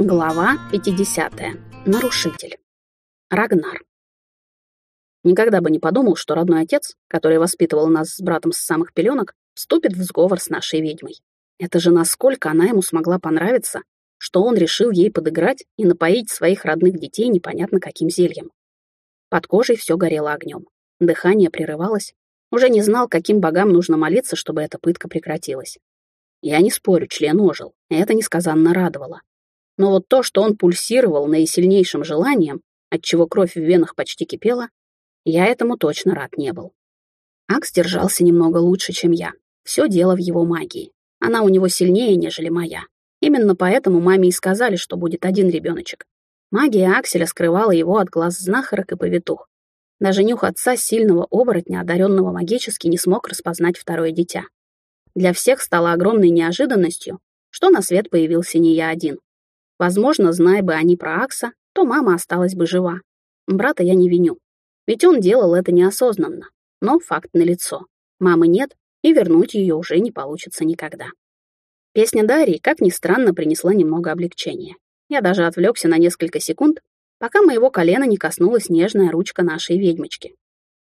Глава 50. Нарушитель. Рагнар. Никогда бы не подумал, что родной отец, который воспитывал нас с братом с самых пеленок, вступит в сговор с нашей ведьмой. Это же насколько она ему смогла понравиться, что он решил ей подыграть и напоить своих родных детей непонятно каким зельем. Под кожей все горело огнем. Дыхание прерывалось. Уже не знал, каким богам нужно молиться, чтобы эта пытка прекратилась. Я не спорю, член ожил, это несказанно радовало. Но вот то, что он пульсировал наисильнейшим желанием, отчего кровь в венах почти кипела, я этому точно рад не был. Акс держался немного лучше, чем я. Все дело в его магии. Она у него сильнее, нежели моя. Именно поэтому маме и сказали, что будет один ребеночек. Магия Акселя скрывала его от глаз знахарок и повитух. Даже нюх отца сильного оборотня, одаренного магически, не смог распознать второе дитя. Для всех стало огромной неожиданностью, что на свет появился не я один. Возможно, зная бы они про Акса, то мама осталась бы жива. Брата я не виню. Ведь он делал это неосознанно. Но факт налицо. Мамы нет, и вернуть ее уже не получится никогда. Песня Дарьи, как ни странно, принесла немного облегчения. Я даже отвлекся на несколько секунд, пока моего колена не коснулась нежная ручка нашей ведьмочки.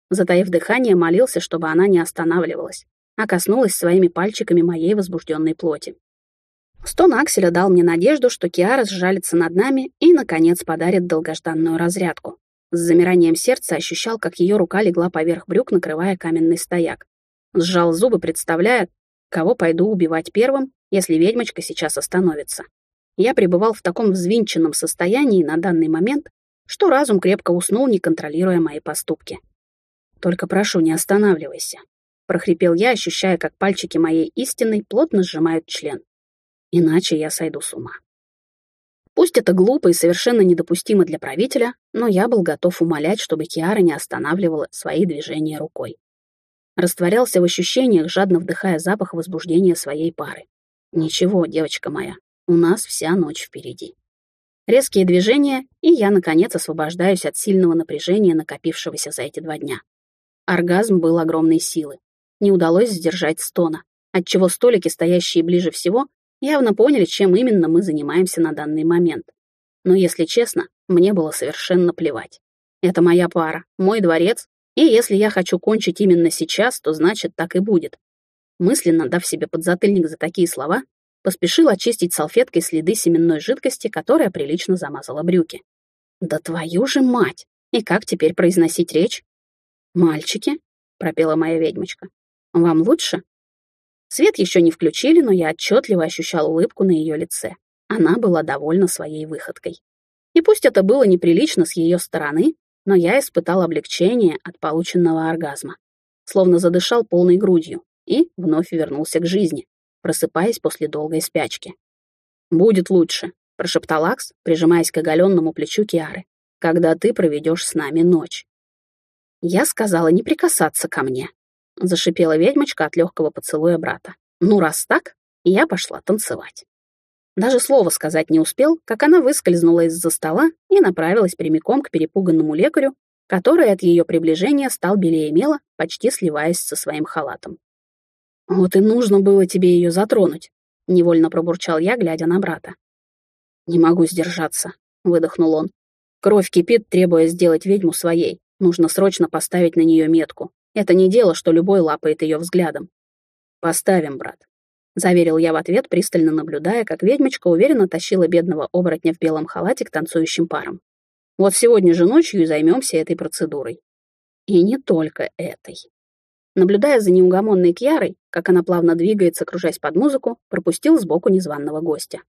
Затаив дыхание, молился, чтобы она не останавливалась, а коснулась своими пальчиками моей возбужденной плоти. Стон Акселя дал мне надежду, что Киара сжалится над нами и, наконец, подарит долгожданную разрядку. С замиранием сердца ощущал, как ее рука легла поверх брюк, накрывая каменный стояк. Сжал зубы, представляя, кого пойду убивать первым, если ведьмочка сейчас остановится. Я пребывал в таком взвинченном состоянии на данный момент, что разум крепко уснул, не контролируя мои поступки. «Только прошу, не останавливайся», — прохрипел я, ощущая, как пальчики моей истины плотно сжимают член. Иначе я сойду с ума. Пусть это глупо и совершенно недопустимо для правителя, но я был готов умолять, чтобы Киара не останавливала свои движения рукой. Растворялся в ощущениях, жадно вдыхая запах возбуждения своей пары. Ничего, девочка моя, у нас вся ночь впереди. Резкие движения, и я, наконец, освобождаюсь от сильного напряжения, накопившегося за эти два дня. Оргазм был огромной силы. Не удалось сдержать стона, отчего столики, стоящие ближе всего, явно поняли, чем именно мы занимаемся на данный момент. Но, если честно, мне было совершенно плевать. Это моя пара, мой дворец, и если я хочу кончить именно сейчас, то значит так и будет. Мысленно дав себе подзатыльник за такие слова, поспешил очистить салфеткой следы семенной жидкости, которая прилично замазала брюки. «Да твою же мать! И как теперь произносить речь?» «Мальчики», — пропела моя ведьмочка, — «вам лучше?» Свет еще не включили, но я отчетливо ощущал улыбку на ее лице. Она была довольна своей выходкой. И пусть это было неприлично с ее стороны, но я испытал облегчение от полученного оргазма. Словно задышал полной грудью и вновь вернулся к жизни, просыпаясь после долгой спячки. «Будет лучше», — прошептал Акс, прижимаясь к оголенному плечу Киары, «когда ты проведешь с нами ночь». Я сказала не прикасаться ко мне, — зашипела ведьмочка от легкого поцелуя брата. «Ну, раз так, я пошла танцевать». Даже слова сказать не успел, как она выскользнула из-за стола и направилась прямиком к перепуганному лекарю, который от ее приближения стал белее мела, почти сливаясь со своим халатом. «Вот и нужно было тебе ее затронуть», — невольно пробурчал я, глядя на брата. «Не могу сдержаться», — выдохнул он. «Кровь кипит, требуя сделать ведьму своей. Нужно срочно поставить на нее метку. Это не дело, что любой лапает ее взглядом. «Поставим, брат», — заверил я в ответ, пристально наблюдая, как ведьмочка уверенно тащила бедного оборотня в белом халате к танцующим парам. «Вот сегодня же ночью и займемся этой процедурой». И не только этой. Наблюдая за неугомонной Кьярой, как она плавно двигается, кружась под музыку, пропустил сбоку незваного гостя.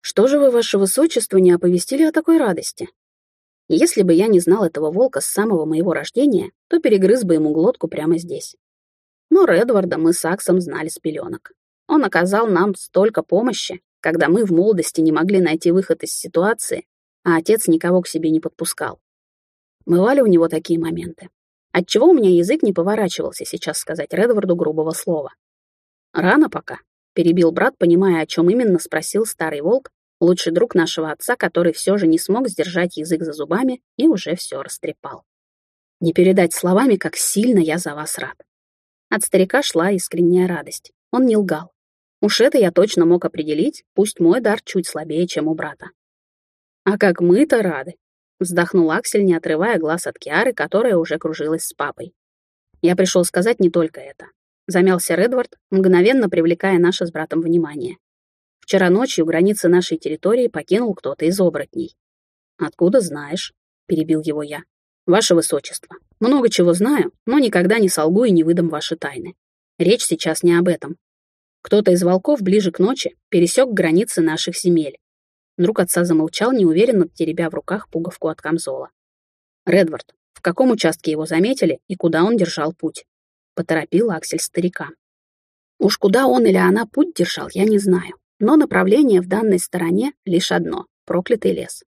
«Что же вы, ваше высочество, не оповестили о такой радости?» Если бы я не знал этого волка с самого моего рождения, то перегрыз бы ему глотку прямо здесь. Но Редварда мы с Аксом знали с пеленок. Он оказал нам столько помощи, когда мы в молодости не могли найти выход из ситуации, а отец никого к себе не подпускал. Бывали у него такие моменты. Отчего у меня язык не поворачивался сейчас сказать Редварду грубого слова. «Рано пока», — перебил брат, понимая, о чем именно спросил старый волк, лучший друг нашего отца, который все же не смог сдержать язык за зубами и уже все растрепал. Не передать словами, как сильно я за вас рад. От старика шла искренняя радость. Он не лгал. Уж это я точно мог определить, пусть мой дар чуть слабее, чем у брата. А как мы-то рады!» — вздохнул Аксель, не отрывая глаз от Киары, которая уже кружилась с папой. «Я пришел сказать не только это», — замялся Редвард, мгновенно привлекая наше с братом внимание. «Вчера ночью границы нашей территории покинул кто-то из оборотней». «Откуда знаешь?» — перебил его я. «Ваше Высочество, много чего знаю, но никогда не солгу и не выдам ваши тайны. Речь сейчас не об этом. Кто-то из волков ближе к ночи пересек границы наших земель Друг отца замолчал, неуверенно теребя в руках пуговку от камзола. «Редвард, в каком участке его заметили и куда он держал путь?» — поторопил Аксель старика. Уж куда он или она путь держал, я не знаю, но направление в данной стороне лишь одно — проклятый лес.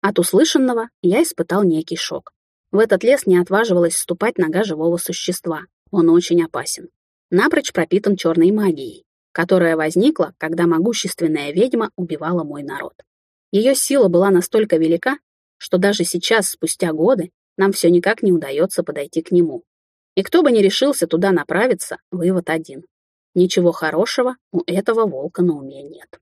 От услышанного я испытал некий шок. В этот лес не отваживалась ступать нога живого существа. Он очень опасен. Напрочь пропитан черной магией которая возникла, когда могущественная ведьма убивала мой народ. Ее сила была настолько велика, что даже сейчас, спустя годы, нам все никак не удается подойти к нему. И кто бы ни решился туда направиться, вывод один. Ничего хорошего у этого волка на уме нет.